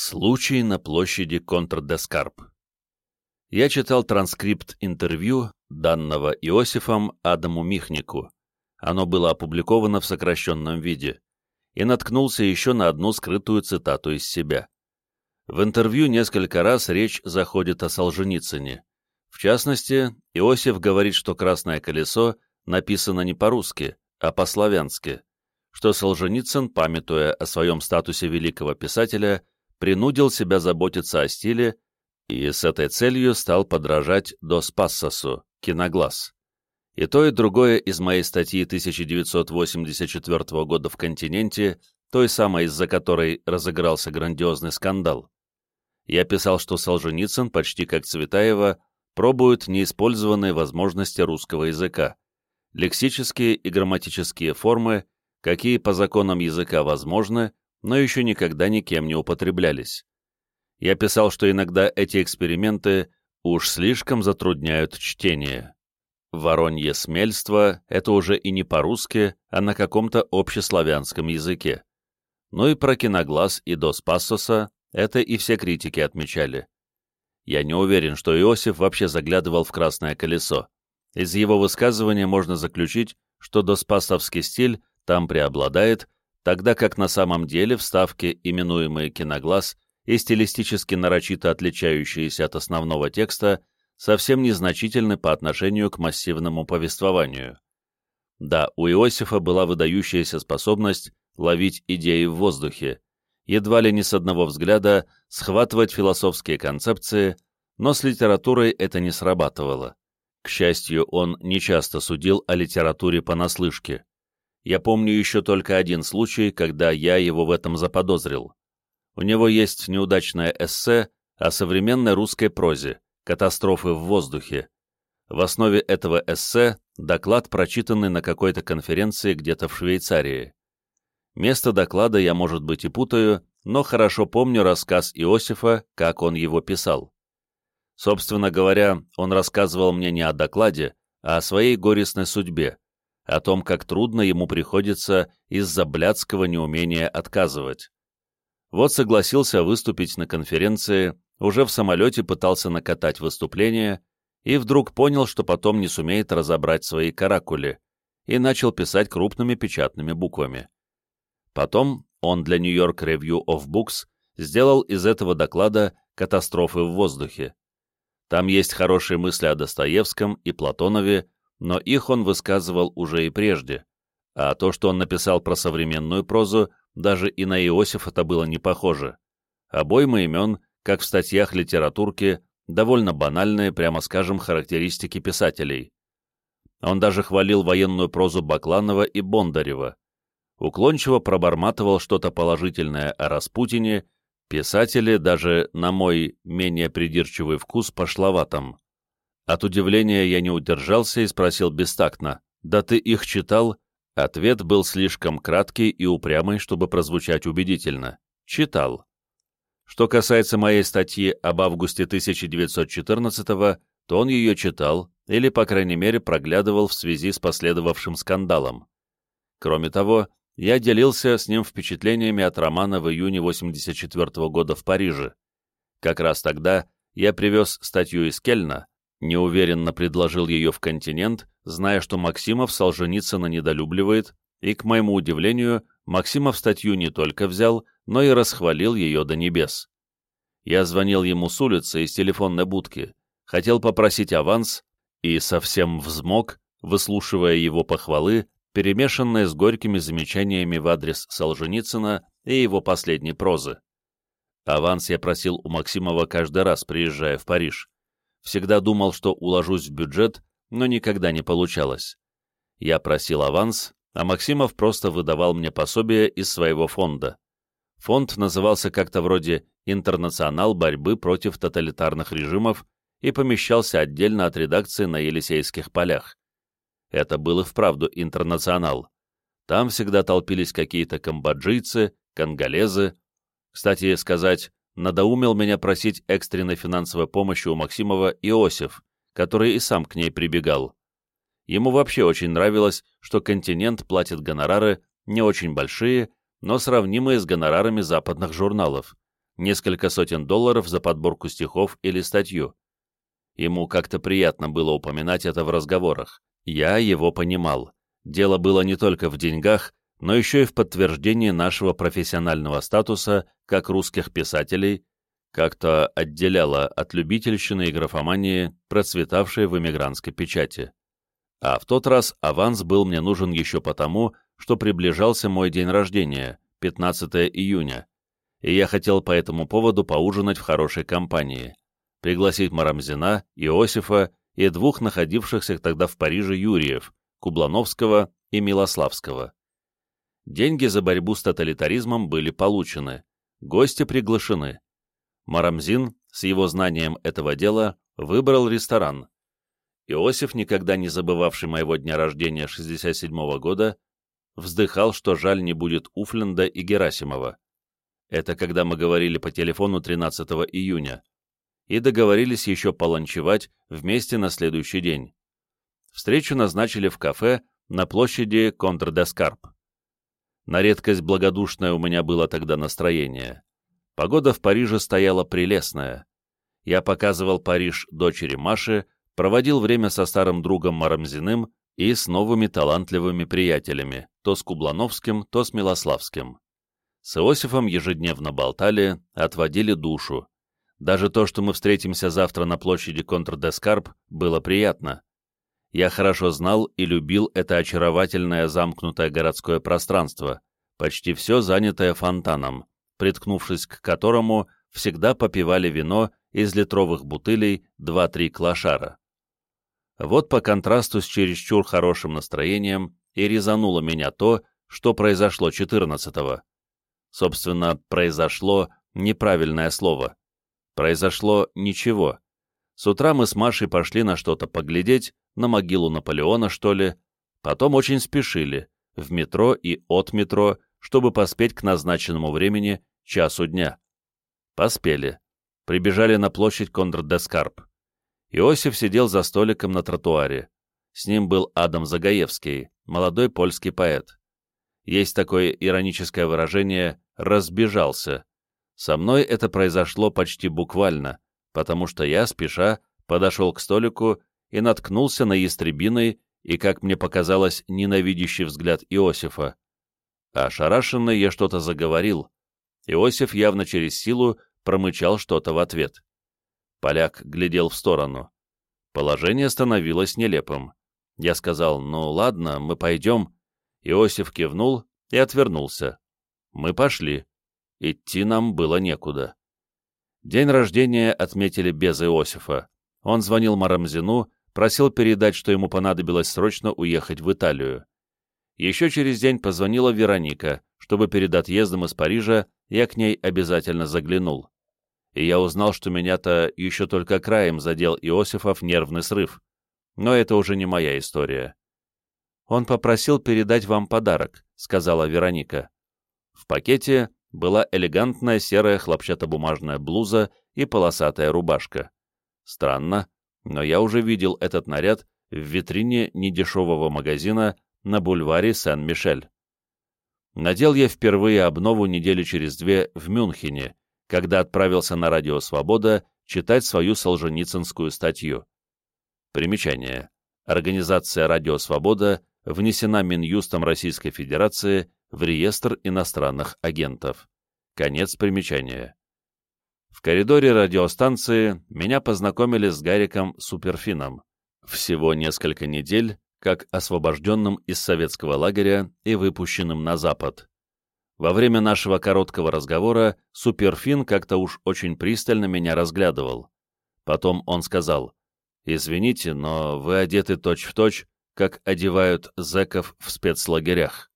Случай на площади Контр-де-Скарп. Я читал транскрипт интервью, данного Иосифом Адаму Михнику. Оно было опубликовано в сокращенном виде. И наткнулся еще на одну скрытую цитату из себя. В интервью несколько раз речь заходит о Солженицыне. В частности, Иосиф говорит, что «Красное колесо» написано не по-русски, а по-славянски, что Солженицын, памятуя о своем статусе великого писателя, принудил себя заботиться о стиле и с этой целью стал подражать Дос Пассосу, киноглаз. И то, и другое из моей статьи 1984 года в «Континенте», той самой, из-за которой разыгрался грандиозный скандал. Я писал, что Солженицын, почти как Цветаева, пробует неиспользованные возможности русского языка, лексические и грамматические формы, какие по законам языка возможны, но еще никогда никем не употреблялись. Я писал, что иногда эти эксперименты уж слишком затрудняют чтение. Воронье смельство — это уже и не по-русски, а на каком-то общеславянском языке. Ну и про киноглаз и Дос Пассоса это и все критики отмечали. Я не уверен, что Иосиф вообще заглядывал в «Красное колесо». Из его высказывания можно заключить, что доспасовский стиль там преобладает, тогда как на самом деле вставки, именуемые киноглаз, и стилистически нарочито отличающиеся от основного текста, совсем незначительны по отношению к массивному повествованию. Да, у Иосифа была выдающаяся способность ловить идеи в воздухе, едва ли не с одного взгляда схватывать философские концепции, но с литературой это не срабатывало. К счастью, он нечасто судил о литературе понаслышке. Я помню еще только один случай, когда я его в этом заподозрил. У него есть неудачное эссе о современной русской прозе «Катастрофы в воздухе». В основе этого эссе доклад, прочитанный на какой-то конференции где-то в Швейцарии. Место доклада я, может быть, и путаю, но хорошо помню рассказ Иосифа, как он его писал. Собственно говоря, он рассказывал мне не о докладе, а о своей горестной судьбе, о том, как трудно ему приходится из-за блядского неумения отказывать. Вот согласился выступить на конференции, уже в самолете пытался накатать выступление, и вдруг понял, что потом не сумеет разобрать свои каракули, и начал писать крупными печатными буквами. Потом он для New York Review of Books сделал из этого доклада «Катастрофы в воздухе». Там есть хорошие мысли о Достоевском и Платонове, но их он высказывал уже и прежде, а то, что он написал про современную прозу, даже и на Иосифа-то было не похоже. Обойма имен, как в статьях литературки, довольно банальные, прямо скажем, характеристики писателей. Он даже хвалил военную прозу Бакланова и Бондарева. Уклончиво проборматывал что-то положительное о Распутине, писатели, даже на мой менее придирчивый вкус, пошловатом. От удивления я не удержался и спросил бестактно, «Да ты их читал?» Ответ был слишком краткий и упрямый, чтобы прозвучать убедительно. «Читал». Что касается моей статьи об августе 1914-го, то он ее читал, или, по крайней мере, проглядывал в связи с последовавшим скандалом. Кроме того, я делился с ним впечатлениями от романа в июне 84 -го года в Париже. Как раз тогда я привез статью из Кельна, неуверенно предложил ее в «Континент», зная, что Максимов Солженицына недолюбливает, и, к моему удивлению, Максимов статью не только взял, но и расхвалил ее до небес. Я звонил ему с улицы из телефонной будки, хотел попросить аванс и совсем взмок, выслушивая его похвалы, перемешанные с горькими замечаниями в адрес Солженицына и его последней прозы. Аванс я просил у Максимова каждый раз, приезжая в Париж. Всегда думал, что уложусь в бюджет, но никогда не получалось. Я просил аванс, а Максимов просто выдавал мне пособие из своего фонда. Фонд назывался как-то вроде «Интернационал борьбы против тоталитарных режимов» и помещался отдельно от редакции на Елисейских полях. Это был и вправду интернационал. Там всегда толпились какие-то камбоджийцы, конголезы. Кстати сказать, надоумил меня просить экстренной финансовой помощи у Максимова Иосиф, который и сам к ней прибегал. Ему вообще очень нравилось, что континент платит гонорары не очень большие, но сравнимые с гонорарами западных журналов. несколько сотен долларов за подборку стихов или статью. Ему как-то приятно было упоминать это в разговорах. Я его понимал. Дело было не только в деньгах, но еще и в подтверждении нашего профессионального статуса как русских писателей, как-то отделяло от любительщины и графомании, процветавшей в эмигрантской печати. А в тот раз аванс был мне нужен еще потому, что приближался мой день рождения, 15 июня, и я хотел по этому поводу поужинать в хорошей компании, пригласить Марамзина, Иосифа и двух находившихся тогда в Париже Юриев, Кублановского и Милославского. Деньги за борьбу с тоталитаризмом были получены, гости приглашены. Марамзин, с его знанием этого дела, выбрал ресторан. Иосиф, никогда не забывавший моего дня рождения 67 -го года, вздыхал, что жаль не будет Уфленда и Герасимова. Это когда мы говорили по телефону 13 июня. И договорились еще поланчевать вместе на следующий день. Встречу назначили в кафе на площади Контр-де-Скарп. На редкость благодушное у меня было тогда настроение. Погода в Париже стояла прелестная. Я показывал Париж дочери Маши, проводил время со старым другом Марамзиным и с новыми талантливыми приятелями, то с Кублановским, то с Милославским. С Иосифом ежедневно болтали, отводили душу. Даже то, что мы встретимся завтра на площади Контр-де-Скарп, было приятно. Я хорошо знал и любил это очаровательное замкнутое городское пространство, почти все занятое фонтаном, приткнувшись к которому всегда попивали вино из литровых бутылей 2-3 клашара. Вот по контрасту с чересчур хорошим настроением и резануло меня то, что произошло 14-го. Собственно, произошло неправильное слово. Произошло ничего. С утра мы с Машей пошли на что-то поглядеть, на могилу Наполеона, что ли. Потом очень спешили, в метро и от метро, чтобы поспеть к назначенному времени, часу дня. Поспели. Прибежали на площадь Контр-де-Скарп. Иосиф сидел за столиком на тротуаре. С ним был Адам Загаевский, молодой польский поэт. Есть такое ироническое выражение «разбежался». Со мной это произошло почти буквально, потому что я, спеша, подошел к столику и наткнулся на ястребиной и, как мне показалось, ненавидящий взгляд Иосифа. Ошарашенный я что-то заговорил. Иосиф явно через силу промычал что-то в ответ. Поляк глядел в сторону. Положение становилось нелепым. Я сказал, ну ладно, мы пойдем, Иосиф кивнул и отвернулся. Мы пошли. Идти нам было некуда. День рождения отметили без Иосифа. Он звонил Марамзину, просил передать, что ему понадобилось срочно уехать в Италию. Еще через день позвонила Вероника, чтобы перед отъездом из Парижа я к ней обязательно заглянул. И я узнал, что меня-то еще только краем задел Иосифов нервный срыв. Но это уже не моя история. «Он попросил передать вам подарок», — сказала Вероника. В пакете была элегантная серая хлопчатобумажная блуза и полосатая рубашка. Странно, но я уже видел этот наряд в витрине недешевого магазина на бульваре Сен-Мишель. Надел я впервые обнову недели через две в Мюнхене, когда отправился на Радио Свобода читать свою солженицынскую статью. Примечание. Организация «Радио Свобода» внесена Минюстом Российской Федерации в реестр иностранных агентов. Конец примечания. В коридоре радиостанции меня познакомили с Гариком Суперфином. Всего несколько недель, как освобожденным из советского лагеря и выпущенным на Запад. Во время нашего короткого разговора Суперфин как-то уж очень пристально меня разглядывал. Потом он сказал, «Извините, но вы одеты точь-в-точь, точь, как одевают зэков в спецлагерях.